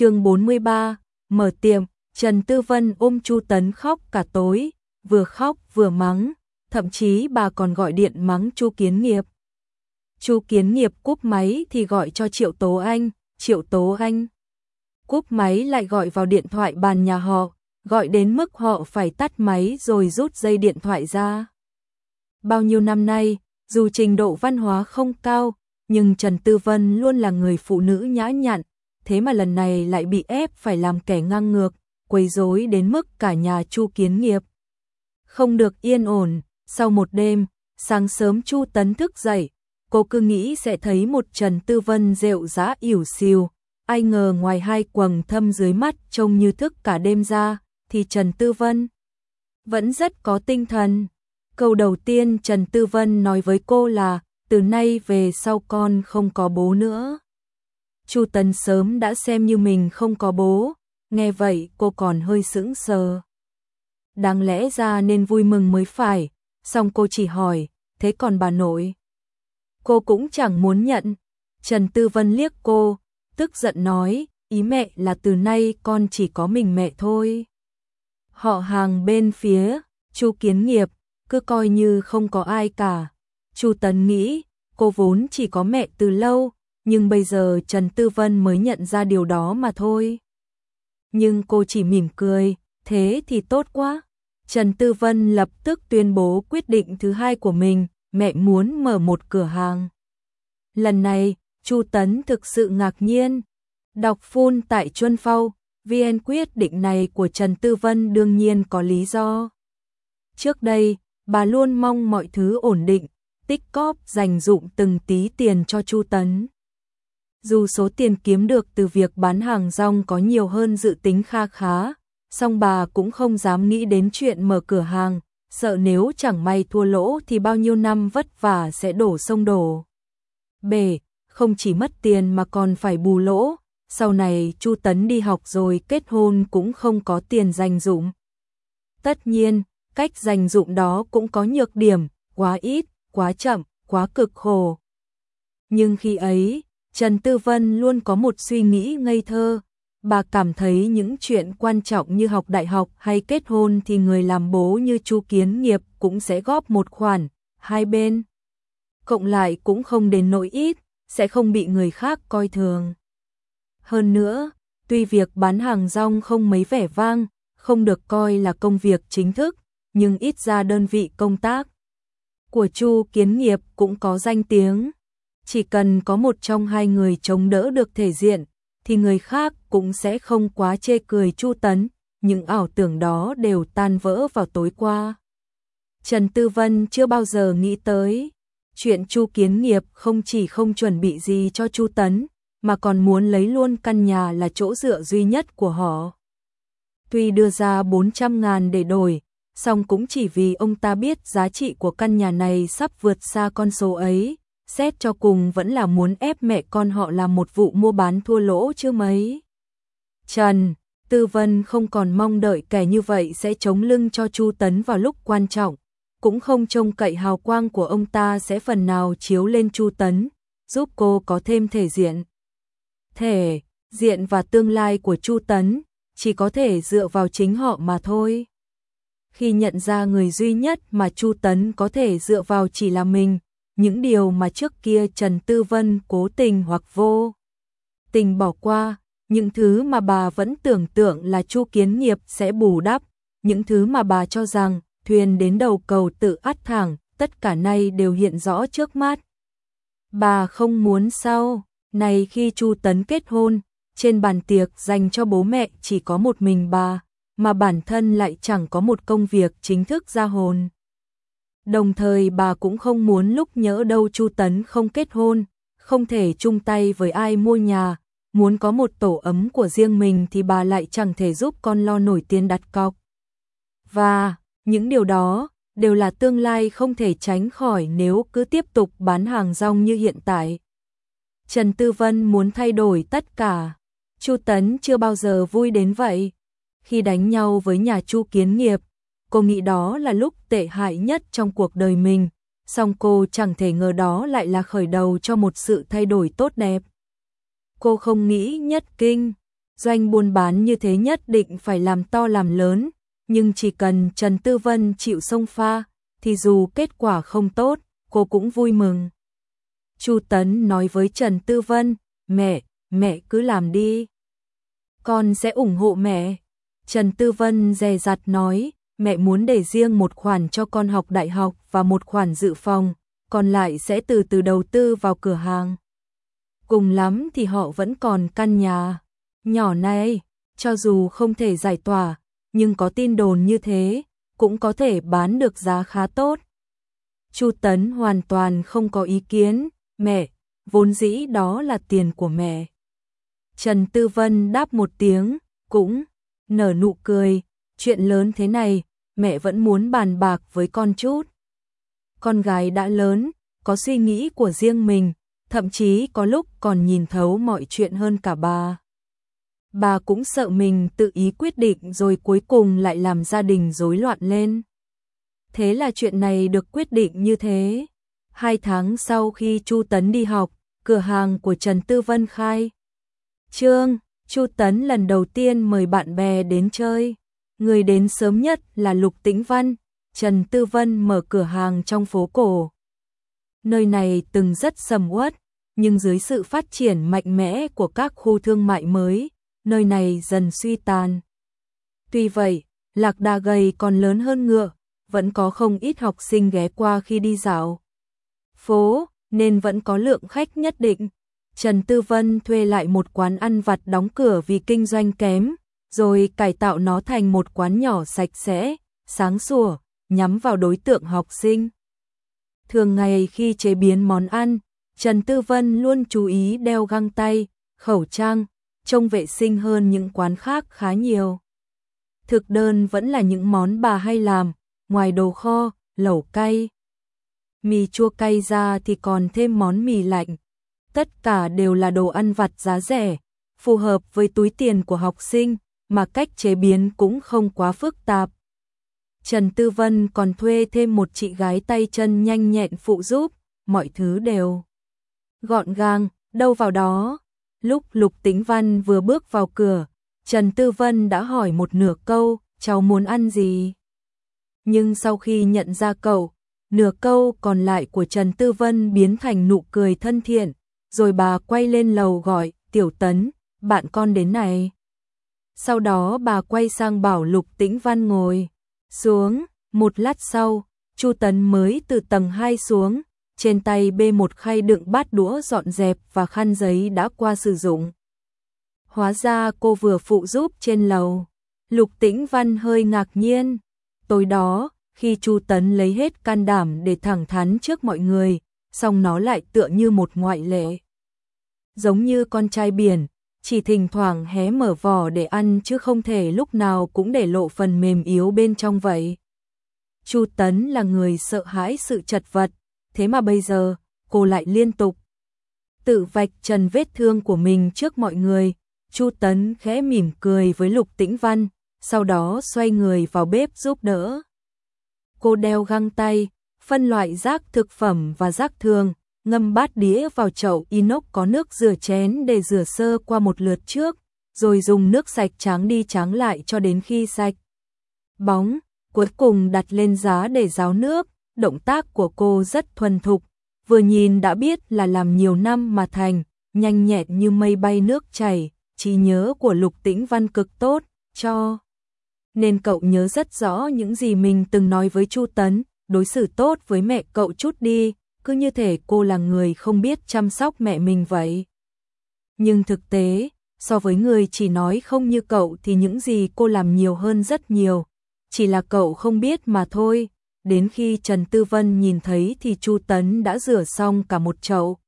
chương 43, mở tiệm, Trần Tư Vân ôm Chu Tấn khóc cả tối, vừa khóc vừa mắng, thậm chí bà còn gọi điện mắng Chu Kiến Nghiệp. Chu Kiến Nghiệp cúp máy thì gọi cho Triệu Tố Anh, Triệu Tố Anh. Cúp máy lại gọi vào điện thoại bàn nhà họ, gọi đến mức họ phải tắt máy rồi rút dây điện thoại ra. Bao nhiêu năm nay, dù trình độ văn hóa không cao, nhưng Trần Tư Vân luôn là người phụ nữ nhã nhặn, thế mà lần này lại bị ép phải làm kẻ ngang ngược, quấy rối đến mức cả nhà Chu Kiến Nghiệp không được yên ổn. Sau một đêm, sáng sớm Chu Tấn thức dậy, cô cứ nghĩ sẽ thấy một Trần Tư Vân rượu giá ỉu xìu, ai ngờ ngoài hai quầng thâm dưới mắt trông như thức cả đêm ra, thì Trần Tư Vân vẫn rất có tinh thần. Câu đầu tiên Trần Tư Vân nói với cô là, từ nay về sau con không có bố nữa. Chu Tần sớm đã xem như mình không có bố, nghe vậy cô còn hơi sững sờ. Đáng lẽ ra nên vui mừng mới phải, xong cô chỉ hỏi, thế còn bà nội? Cô cũng chẳng muốn nhận. Trần Tư Vân liếc cô, tức giận nói, ý mẹ là từ nay con chỉ có mình mẹ thôi. Họ hàng bên phía, Chu Kiến Nghiệp, cứ coi như không có ai cả. Chu Tần nghĩ, cô vốn chỉ có mẹ từ lâu, nhưng bây giờ Trần Tư Vân mới nhận ra điều đó mà thôi. Nhưng cô chỉ mỉm cười, thế thì tốt quá. Trần Tư Vân lập tức tuyên bố quyết định thứ hai của mình, mẹ muốn mở một cửa hàng. Lần này, Chu Tấn thực sự ngạc nhiên. Đọc phun tại Chuân Phâu, VN quyết định này của Trần Tư Vân đương nhiên có lý do. Trước đây, bà luôn mong mọi thứ ổn định, tích cóp dành dụng từng tí tiền cho Chu Tấn. Dù số tiền kiếm được từ việc bán hàng rong có nhiều hơn dự tính kha khá, song bà cũng không dám nghĩ đến chuyện mở cửa hàng, sợ nếu chẳng may thua lỗ thì bao nhiêu năm vất vả sẽ đổ sông đổ. Bể, không chỉ mất tiền mà còn phải bù lỗ, sau này Chu Tấn đi học rồi kết hôn cũng không có tiền dành dụng. Tất nhiên, cách dành dụng đó cũng có nhược điểm, quá ít, quá chậm, quá cực khổ. Nhưng khi ấy, Trần Tư Vân luôn có một suy nghĩ ngây thơ, bà cảm thấy những chuyện quan trọng như học đại học hay kết hôn thì người làm bố như Chu Kiến Nghiệp cũng sẽ góp một khoản, hai bên. Cộng lại cũng không đến nỗi ít, sẽ không bị người khác coi thường. Hơn nữa, tuy việc bán hàng rong không mấy vẻ vang, không được coi là công việc chính thức, nhưng ít ra đơn vị công tác của Chu Kiến Nghiệp cũng có danh tiếng. Chỉ cần có một trong hai người chống đỡ được thể diện, thì người khác cũng sẽ không quá chê cười Chu Tấn, những ảo tưởng đó đều tan vỡ vào tối qua. Trần Tư Vân chưa bao giờ nghĩ tới chuyện Chu Kiến Nghiệp không chỉ không chuẩn bị gì cho Chu Tấn, mà còn muốn lấy luôn căn nhà là chỗ dựa duy nhất của họ. Tuy đưa ra 400 ngàn để đổi, song cũng chỉ vì ông ta biết giá trị của căn nhà này sắp vượt xa con số ấy, xét cho cùng vẫn là muốn ép mẹ con họ làm một vụ mua bán thua lỗ chứ mấy. Trần, Tư Vân không còn mong đợi kẻ như vậy sẽ chống lưng cho Chu Tấn vào lúc quan trọng, cũng không trông cậy hào quang của ông ta sẽ phần nào chiếu lên Chu Tấn, giúp cô có thêm thể diện. Thể, diện và tương lai của Chu Tấn chỉ có thể dựa vào chính họ mà thôi. Khi nhận ra người duy nhất mà Chu Tấn có thể dựa vào chỉ là mình, những điều mà trước kia Trần Tư Vân cố tình hoặc vô tình bỏ qua, những thứ mà bà vẫn tưởng tượng là Chu Kiến Nghiệp sẽ bù đắp, những thứ mà bà cho rằng thuyền đến đầu cầu tự ắt thẳng, tất cả nay đều hiện rõ trước mắt. Bà không muốn sau, này khi Chu Tấn kết hôn, trên bàn tiệc dành cho bố mẹ chỉ có một mình bà, mà bản thân lại chẳng có một công việc chính thức ra hồn. Đồng thời bà cũng không muốn lúc nhớ đâu Chu Tấn không kết hôn, không thể chung tay với ai mua nhà, muốn có một tổ ấm của riêng mình thì bà lại chẳng thể giúp con lo nổi tiền đặt cọc. Và, những điều đó, đều là tương lai không thể tránh khỏi nếu cứ tiếp tục bán hàng rong như hiện tại. Trần Tư Vân muốn thay đổi tất cả. Chu Tấn chưa bao giờ vui đến vậy. Khi đánh nhau với nhà Chu Kiến Nghiệp, cô nghĩ đó là lúc tệ hại nhất trong cuộc đời mình, song cô chẳng thể ngờ đó lại là khởi đầu cho một sự thay đổi tốt đẹp. Cô không nghĩ nhất kinh, doanh buôn bán như thế nhất định phải làm to làm lớn, nhưng chỉ cần Trần Tư Vân chịu sông pha, thì dù kết quả không tốt, cô cũng vui mừng. Chu Tấn nói với Trần Tư Vân, mẹ, mẹ cứ làm đi. Con sẽ ủng hộ mẹ. Trần Tư Vân dè dặt nói, mẹ muốn để riêng một khoản cho con học đại học và một khoản dự phòng, còn lại sẽ từ từ đầu tư vào cửa hàng. Cùng lắm thì họ vẫn còn căn nhà. Nhỏ này, cho dù không thể giải tỏa, nhưng có tin đồn như thế, cũng có thể bán được giá khá tốt. Chu Tấn hoàn toàn không có ý kiến, mẹ, vốn dĩ đó là tiền của mẹ. Trần Tư Vân đáp một tiếng, cũng nở nụ cười, chuyện lớn thế này, mẹ vẫn muốn bàn bạc với con chút. Con gái đã lớn, có suy nghĩ của riêng mình, thậm chí có lúc còn nhìn thấu mọi chuyện hơn cả bà. Bà cũng sợ mình tự ý quyết định rồi cuối cùng lại làm gia đình rối loạn lên. Thế là chuyện này được quyết định như thế. Hai tháng sau khi Chu Tấn đi học, cửa hàng của Trần Tư Vân khai. Trương, Chu Tấn lần đầu tiên mời bạn bè đến chơi. Người đến sớm nhất là Lục Tĩnh Văn, Trần Tư Vân mở cửa hàng trong phố cổ. Nơi này từng rất sầm uất, nhưng dưới sự phát triển mạnh mẽ của các khu thương mại mới, nơi này dần suy tàn. Tuy vậy, lạc đà gầy còn lớn hơn ngựa, vẫn có không ít học sinh ghé qua khi đi dạo. Phố, nên vẫn có lượng khách nhất định. Trần Tư Vân thuê lại một quán ăn vặt đóng cửa vì kinh doanh kém, rồi cải tạo nó thành một quán nhỏ sạch sẽ, sáng sủa, nhắm vào đối tượng học sinh. Thường ngày khi chế biến món ăn, Trần Tư Vân luôn chú ý đeo găng tay, khẩu trang, trông vệ sinh hơn những quán khác khá nhiều. Thực đơn vẫn là những món bà hay làm, ngoài đồ kho, lẩu cay. Mì chua cay ra thì còn thêm món mì lạnh. Tất cả đều là đồ ăn vặt giá rẻ, phù hợp với túi tiền của học sinh, mà cách chế biến cũng không quá phức tạp. Trần Tư Vân còn thuê thêm một chị gái tay chân nhanh nhẹn phụ giúp, mọi thứ đều gọn gàng, đâu vào đó. Lúc Lục Tĩnh Văn vừa bước vào cửa, Trần Tư Vân đã hỏi một nửa câu, cháu muốn ăn gì? Nhưng sau khi nhận ra cậu, nửa câu còn lại của Trần Tư Vân biến thành nụ cười thân thiện, rồi bà quay lên lầu gọi, Tiểu Tấn, bạn con đến này. Sau đó bà quay sang bảo Lục Tĩnh Văn ngồi xuống, một lát sau, Chu Tấn mới từ tầng 2 xuống, trên tay bê một khay đựng bát đũa dọn dẹp và khăn giấy đã qua sử dụng. Hóa ra cô vừa phụ giúp trên lầu. Lục Tĩnh Văn hơi ngạc nhiên. Tối đó, khi Chu Tấn lấy hết can đảm để thẳng thắn trước mọi người, song nó lại tựa như một ngoại lệ. Giống như con trai biển, chỉ thỉnh thoảng hé mở vỏ để ăn chứ không thể lúc nào cũng để lộ phần mềm yếu bên trong vậy. Chu Tấn là người sợ hãi sự chật vật, thế mà bây giờ, cô lại liên tục tự vạch trần vết thương của mình trước mọi người. Chu Tấn khẽ mỉm cười với Lục Tĩnh Văn, sau đó xoay người vào bếp giúp đỡ. Cô đeo găng tay, phân loại rác thực phẩm và rác thường, ngâm bát đĩa vào chậu inox có nước rửa chén để rửa sơ qua một lượt trước, rồi dùng nước sạch tráng đi tráng lại cho đến khi sạch. Bóng, cuối cùng đặt lên giá để ráo nước, động tác của cô rất thuần thục, vừa nhìn đã biết là làm nhiều năm mà thành, nhanh nhẹn như mây bay nước chảy, trí nhớ của Lục Tĩnh Văn cực tốt, cho. Nên cậu nhớ rất rõ những gì mình từng nói với Chu Tấn, đối xử tốt với mẹ cậu chút đi, cứ như thể cô là người không biết chăm sóc mẹ mình vậy. Nhưng thực tế, so với người chỉ nói không như cậu thì những gì cô làm nhiều hơn rất nhiều, chỉ là cậu không biết mà thôi. Đến khi Trần Tư Vân nhìn thấy thì Chu Tấn đã rửa xong cả một chậu.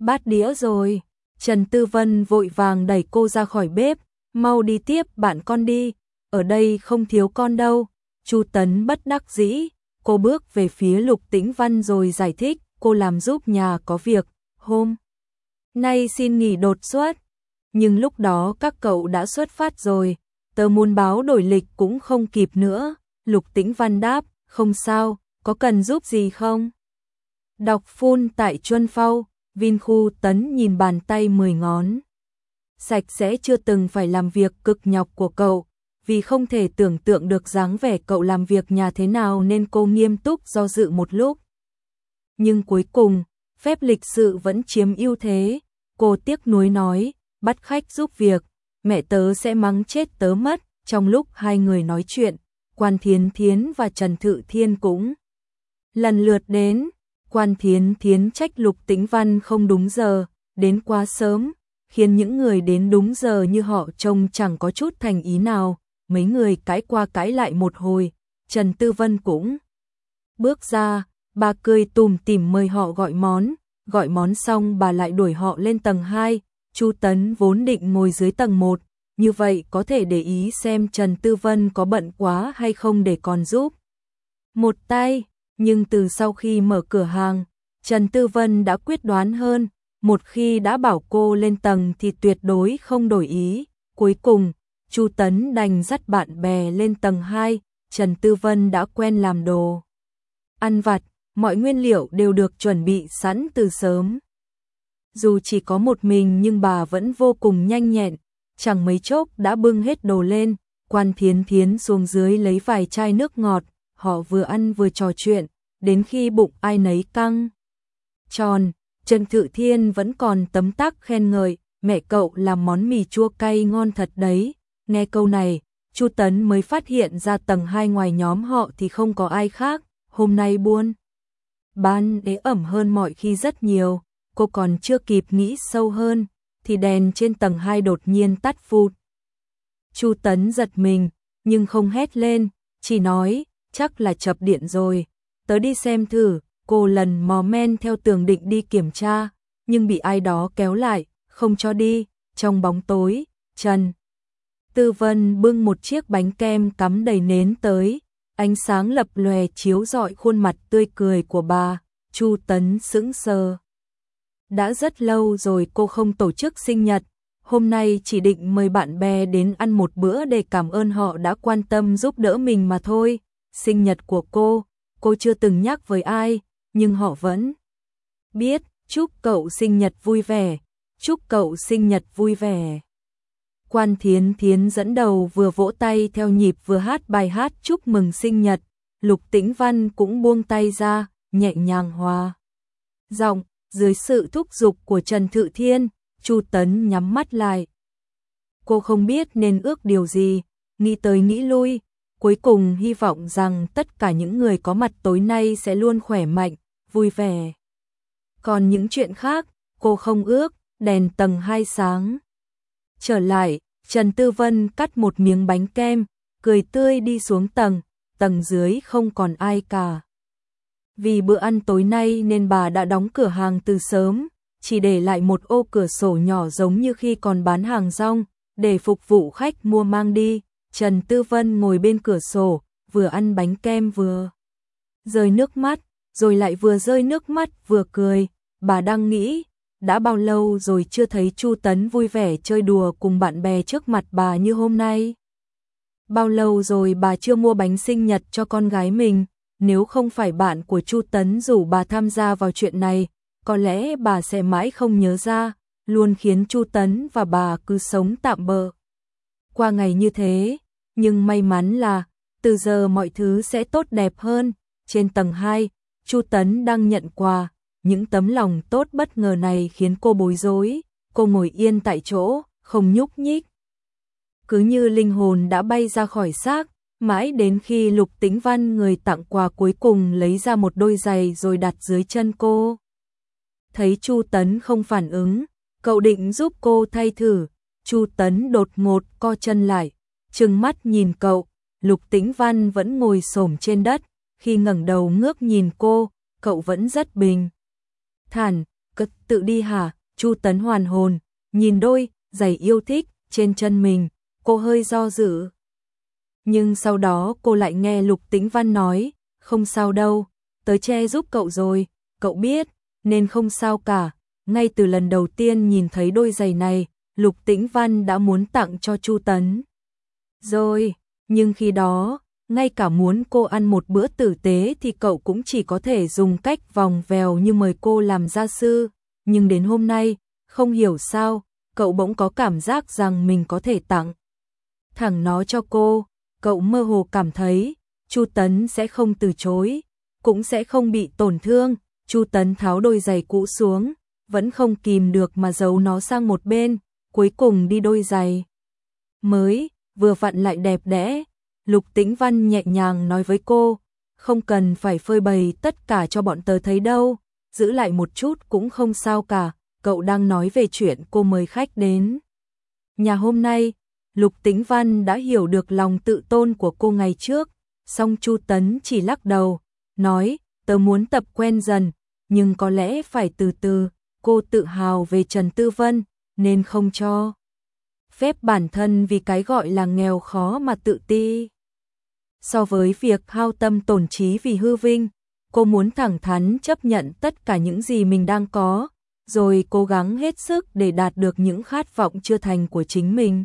Bát đĩa rồi, Trần Tư Vân vội vàng đẩy cô ra khỏi bếp, mau đi tiếp bạn con đi, ở đây không thiếu con đâu. Chu Tấn bất đắc dĩ, cô bước về phía Lục Tĩnh Văn rồi giải thích, cô làm giúp nhà có việc, hôm nay xin nghỉ đột xuất. Nhưng lúc đó các cậu đã xuất phát rồi, tờ muốn báo đổi lịch cũng không kịp nữa. Lục Tĩnh Văn đáp, không sao, có cần giúp gì không? Đọc phun tại Chuân Phau, Vin Khu Tấn nhìn bàn tay mười ngón. sạch sẽ chưa từng phải làm việc cực nhọc của cậu, vì không thể tưởng tượng được dáng vẻ cậu làm việc nhà thế nào nên cô nghiêm túc do dự một lúc. Nhưng cuối cùng, phép lịch sự vẫn chiếm ưu thế, cô tiếc nuối nói, bắt khách giúp việc, mẹ tớ sẽ mắng chết tớ mất, trong lúc hai người nói chuyện, Quan Thiến Thiến và Trần Thự Thiên cũng. Lần lượt đến, Quan Thiến Thiến trách Lục Tĩnh Văn không đúng giờ, đến quá sớm, khiến những người đến đúng giờ như họ trông chẳng có chút thành ý nào, mấy người cãi qua cãi lại một hồi, Trần Tư Vân cũng bước ra, bà cười tùm tìm mời họ gọi món, gọi món xong bà lại đuổi họ lên tầng 2, Chu Tấn vốn định ngồi dưới tầng 1, như vậy có thể để ý xem Trần Tư Vân có bận quá hay không để còn giúp. Một tay, nhưng từ sau khi mở cửa hàng, Trần Tư Vân đã quyết đoán hơn, một khi đã bảo cô lên tầng thì tuyệt đối không đổi ý. Cuối cùng, Chu Tấn đành dắt bạn bè lên tầng 2, Trần Tư Vân đã quen làm đồ. Ăn vặt, mọi nguyên liệu đều được chuẩn bị sẵn từ sớm. Dù chỉ có một mình nhưng bà vẫn vô cùng nhanh nhẹn, chẳng mấy chốc đã bưng hết đồ lên, quan thiến thiến xuống dưới lấy vài chai nước ngọt, họ vừa ăn vừa trò chuyện, đến khi bụng ai nấy căng. Tròn, Trần Thự Thiên vẫn còn tấm tắc khen ngợi, mẹ cậu làm món mì chua cay ngon thật đấy. Nghe câu này, Chu Tấn mới phát hiện ra tầng hai ngoài nhóm họ thì không có ai khác, hôm nay buôn. Ban đế ẩm hơn mọi khi rất nhiều, cô còn chưa kịp nghĩ sâu hơn, thì đèn trên tầng 2 đột nhiên tắt phụt. Chu Tấn giật mình, nhưng không hét lên, chỉ nói, chắc là chập điện rồi, tớ đi xem thử, cô lần mò men theo tường định đi kiểm tra, nhưng bị ai đó kéo lại, không cho đi, trong bóng tối, Trần. Tư Vân bưng một chiếc bánh kem cắm đầy nến tới, ánh sáng lập lòe chiếu rọi khuôn mặt tươi cười của bà, Chu Tấn sững sờ. Đã rất lâu rồi cô không tổ chức sinh nhật, hôm nay chỉ định mời bạn bè đến ăn một bữa để cảm ơn họ đã quan tâm giúp đỡ mình mà thôi. Sinh nhật của cô, cô chưa từng nhắc với ai, nhưng họ vẫn biết, chúc cậu sinh nhật vui vẻ, chúc cậu sinh nhật vui vẻ. Quan Thiến Thiến dẫn đầu vừa vỗ tay theo nhịp vừa hát bài hát chúc mừng sinh nhật, Lục Tĩnh Văn cũng buông tay ra, nhẹ nhàng hòa. Giọng, dưới sự thúc giục của Trần Thự Thiên, Chu Tấn nhắm mắt lại. Cô không biết nên ước điều gì, nghĩ tới nghĩ lui, cuối cùng hy vọng rằng tất cả những người có mặt tối nay sẽ luôn khỏe mạnh, vui vẻ. Còn những chuyện khác, cô không ước, đèn tầng hai sáng. Trở lại, Trần Tư Vân cắt một miếng bánh kem, cười tươi đi xuống tầng, tầng dưới không còn ai cả. Vì bữa ăn tối nay nên bà đã đóng cửa hàng từ sớm, chỉ để lại một ô cửa sổ nhỏ giống như khi còn bán hàng rong, để phục vụ khách mua mang đi. Trần Tư Vân ngồi bên cửa sổ, vừa ăn bánh kem vừa rơi nước mắt, rồi lại vừa rơi nước mắt vừa cười. Bà đang nghĩ, đã bao lâu rồi chưa thấy Chu Tấn vui vẻ chơi đùa cùng bạn bè trước mặt bà như hôm nay. Bao lâu rồi bà chưa mua bánh sinh nhật cho con gái mình, nếu không phải bạn của Chu Tấn rủ bà tham gia vào chuyện này, có lẽ bà sẽ mãi không nhớ ra, luôn khiến Chu Tấn và bà cứ sống tạm bợ. Qua ngày như thế, nhưng may mắn là từ giờ mọi thứ sẽ tốt đẹp hơn. Trên tầng 2, Chu Tấn đang nhận quà, những tấm lòng tốt bất ngờ này khiến cô bối rối, cô ngồi yên tại chỗ, không nhúc nhích. Cứ như linh hồn đã bay ra khỏi xác, mãi đến khi Lục Tĩnh Văn người tặng quà cuối cùng lấy ra một đôi giày rồi đặt dưới chân cô. Thấy Chu Tấn không phản ứng, cậu định giúp cô thay thử, Chu Tấn đột ngột co chân lại, trừng mắt nhìn cậu, Lục Tĩnh Văn vẫn ngồi xổm trên đất, khi ngẩng đầu ngước nhìn cô, cậu vẫn rất bình. Thản, cất tự đi hả? Chu Tấn hoàn hồn, nhìn đôi giày yêu thích trên chân mình, cô hơi do dự. Nhưng sau đó cô lại nghe Lục Tĩnh Văn nói, không sao đâu, tới che giúp cậu rồi, cậu biết, nên không sao cả. Ngay từ lần đầu tiên nhìn thấy đôi giày này, Lục Tĩnh Văn đã muốn tặng cho Chu Tấn. Rồi, nhưng khi đó, ngay cả muốn cô ăn một bữa tử tế thì cậu cũng chỉ có thể dùng cách vòng vèo như mời cô làm gia sư. Nhưng đến hôm nay, không hiểu sao, cậu bỗng có cảm giác rằng mình có thể tặng thẳng nó cho cô, cậu mơ hồ cảm thấy Chu Tấn sẽ không từ chối, cũng sẽ không bị tổn thương. Chu Tấn tháo đôi giày cũ xuống, vẫn không kìm được mà giấu nó sang một bên, cuối cùng đi đôi giày mới, vừa vặn lại đẹp đẽ. Lục Tĩnh Văn nhẹ nhàng nói với cô, không cần phải phơi bày tất cả cho bọn tớ thấy đâu, giữ lại một chút cũng không sao cả, cậu đang nói về chuyện cô mời khách đến. Nhà hôm nay, Lục Tĩnh Văn đã hiểu được lòng tự tôn của cô ngày trước, song Chu Tấn chỉ lắc đầu, nói, tớ muốn tập quen dần, nhưng có lẽ phải từ từ, cô tự hào về Trần Tư Vân, nên không cho. Phép bản thân vì cái gọi là nghèo khó mà tự ti. So với việc hao tâm tổn trí vì hư vinh, cô muốn thẳng thắn chấp nhận tất cả những gì mình đang có, rồi cố gắng hết sức để đạt được những khát vọng chưa thành của chính mình.